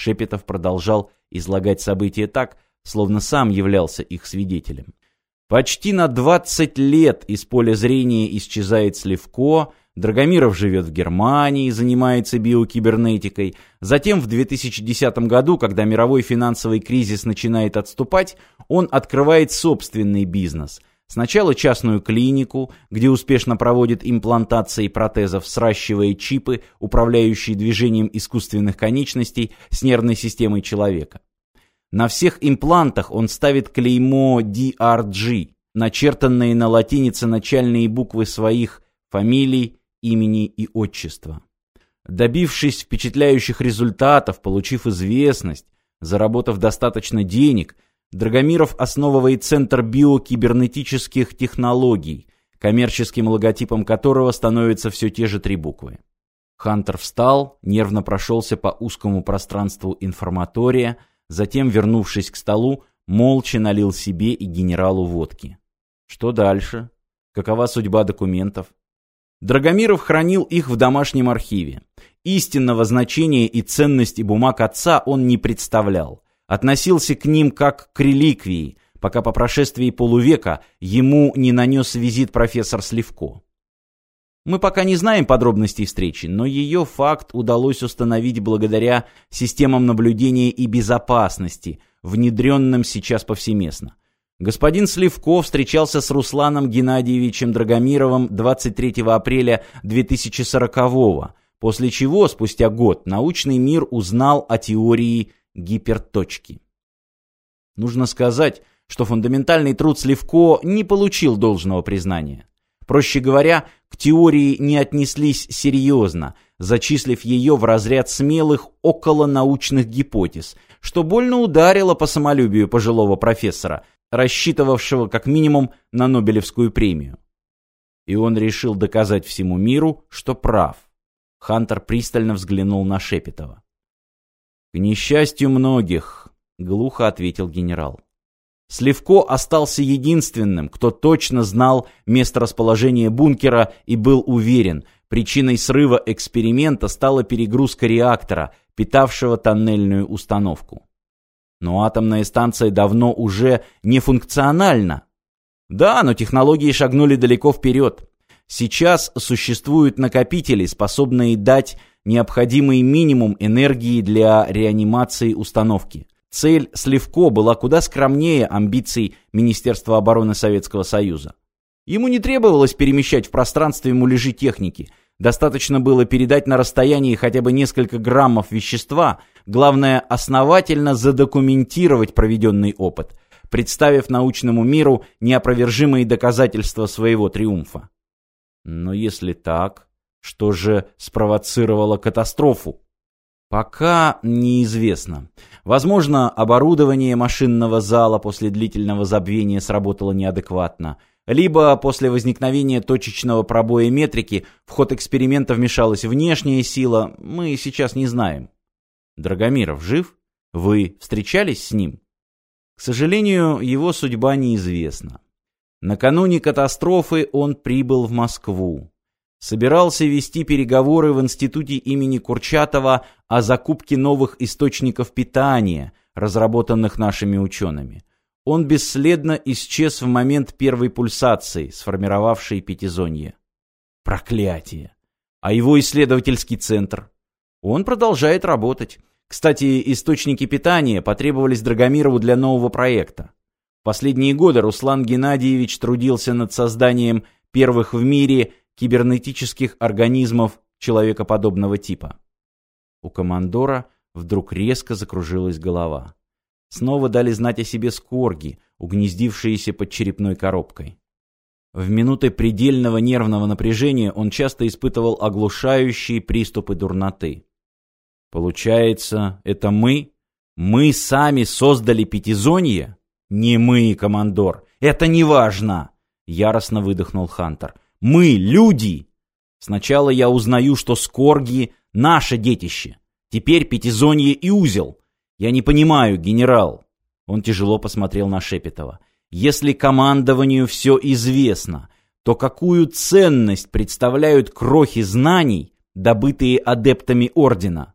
Шепетов продолжал излагать события так, словно сам являлся их свидетелем. Почти на 20 лет из поля зрения исчезает Сливко, Драгомиров живет в Германии, занимается биокибернетикой. Затем в 2010 году, когда мировой финансовый кризис начинает отступать, он открывает собственный бизнес. Сначала частную клинику, где успешно проводит имплантации протезов, сращивая чипы, управляющие движением искусственных конечностей с нервной системой человека. На всех имплантах он ставит клеймо DRG, начертанные на латинице начальные буквы своих фамилий, имени и отчества. Добившись впечатляющих результатов, получив известность, заработав достаточно денег, Драгомиров основывает Центр биокибернетических технологий, коммерческим логотипом которого становятся все те же три буквы. Хантер встал, нервно прошелся по узкому пространству информатория, Затем, вернувшись к столу, молча налил себе и генералу водки. Что дальше? Какова судьба документов? Драгомиров хранил их в домашнем архиве. Истинного значения и ценности бумаг отца он не представлял. Относился к ним как к реликвии, пока по прошествии полувека ему не нанес визит профессор Сливко. Мы пока не знаем подробностей встречи, но ее факт удалось установить благодаря системам наблюдения и безопасности, внедренным сейчас повсеместно. Господин Сливков встречался с Русланом Геннадьевичем Драгомировым 23 апреля 2040-го, после чего, спустя год, научный мир узнал о теории гиперточки. Нужно сказать, что фундаментальный труд Сливко не получил должного признания. Проще говоря, к теории не отнеслись серьезно, зачислив ее в разряд смелых околонаучных гипотез, что больно ударило по самолюбию пожилого профессора, рассчитывавшего как минимум на Нобелевскую премию. И он решил доказать всему миру, что прав. Хантер пристально взглянул на Шепетова. «К несчастью многих», — глухо ответил генерал. Сливко остался единственным, кто точно знал месторасположение бункера и был уверен, причиной срыва эксперимента стала перегрузка реактора, питавшего тоннельную установку. Но атомная станция давно уже не функциональна. Да, но технологии шагнули далеко вперед. Сейчас существуют накопители, способные дать необходимый минимум энергии для реанимации установки. Цель Сливко была куда скромнее амбиций Министерства обороны Советского Союза. Ему не требовалось перемещать в пространстве муляжи техники. Достаточно было передать на расстоянии хотя бы несколько граммов вещества, главное основательно задокументировать проведенный опыт, представив научному миру неопровержимые доказательства своего триумфа. Но если так, что же спровоцировало катастрофу? Пока неизвестно. Возможно, оборудование машинного зала после длительного забвения сработало неадекватно. Либо после возникновения точечного пробоя метрики в ход эксперимента вмешалась внешняя сила, мы сейчас не знаем. Драгомиров жив? Вы встречались с ним? К сожалению, его судьба неизвестна. Накануне катастрофы он прибыл в Москву собирался вести переговоры в институте имени Курчатова о закупке новых источников питания, разработанных нашими учеными. Он бесследно исчез в момент первой пульсации, сформировавшей пятизонье. Проклятие! А его исследовательский центр? Он продолжает работать. Кстати, источники питания потребовались Драгомирову для нового проекта. Последние годы Руслан Геннадьевич трудился над созданием первых в мире кибернетических организмов человекоподобного типа. У командора вдруг резко закружилась голова. Снова дали знать о себе скорги, угнездившиеся под черепной коробкой. В минуты предельного нервного напряжения он часто испытывал оглушающие приступы дурноты. Получается, это мы? Мы сами создали пятизонье? Не мы, командор. Это не важно. Яростно выдохнул Хантер. Мы люди. Сначала я узнаю, что Скорги — наше детище. Теперь Пятизонье и Узел. Я не понимаю, генерал. Он тяжело посмотрел на Шепетова. Если командованию все известно, то какую ценность представляют крохи знаний, добытые адептами Ордена?